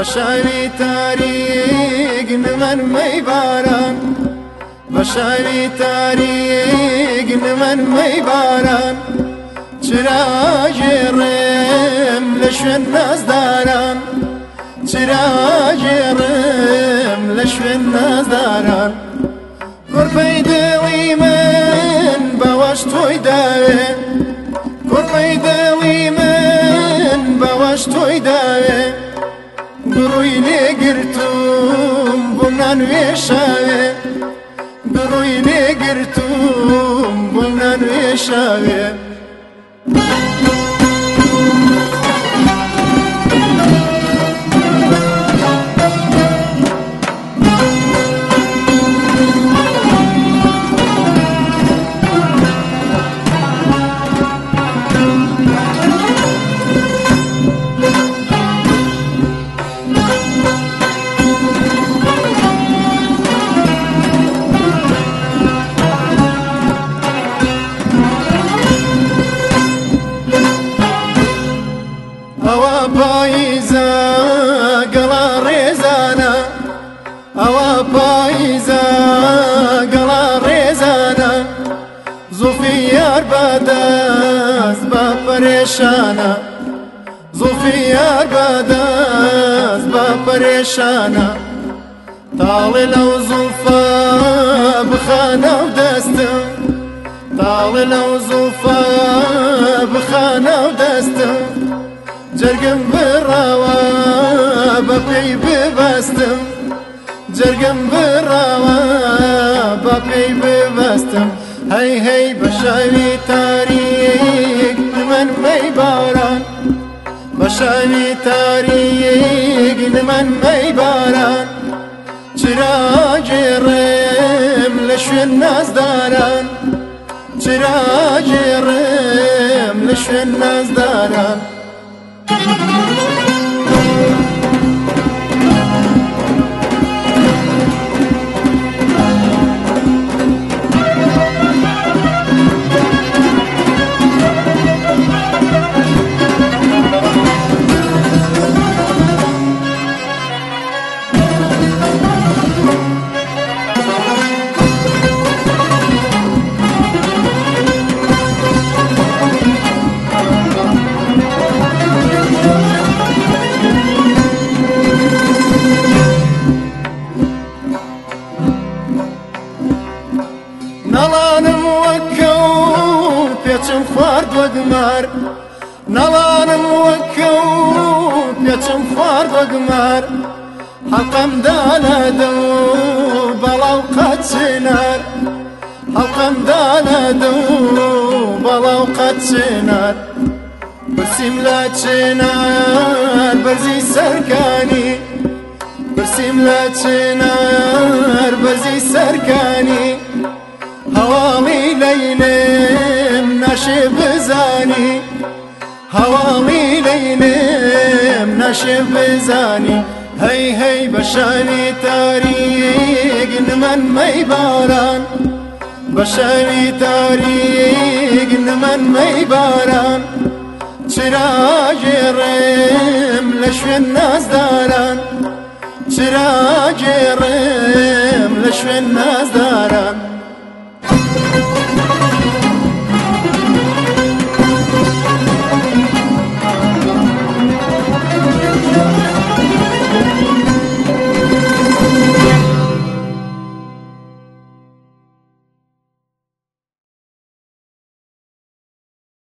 بە شاری تاریگ نمەرمەی باران بە شاری تاریگ نمەرمەی باران چراژێڕێم لە شوێن نازداران چراژێڕم لە شوێن نازداران کوڕپەی دڵی من بەوەش تۆی داوێ کوڕپەی دڵی من بەوەش تۆی داوێ بروینه گرتم بنان وشاوه بروینه گرتم بنان وشاوه پەرێشانە زوفیار بەدەست بە پەرێشانە تاڵێ لەو زوفە بخانە و دەستم تاڵێ لەو زوفە بخانە و دەستم جەرگم بڕاوە بە پێی ببەستم جەرگم بڕاوە بە پێی ببەستم هەی هەی بە شاوی تاریک من می باران بەشانی تاریگ لە من می باران چراجێڕێم لە شوێن نازداران چراجێڕێم لە شوێن نازداران. قمر نلانم وكوب يتم فارض قمر حقم دانا دوب بلا وقت سنار حلقم دانا دوب بلا وقت سنار برسيم لا تنار برزي سركاني برسيم لا تنار برزي سركاني هوامي ليلم ناشي بزار هەواڵی لەینێم نەشێ بزانی هەی هەی بەشانی تاریگ نمەن مەی باران بەشانی تاریگ نمەن مەی باران چراژێڕێم لە شوێن نازداران چراژێڕێم لە شوێن نازداران.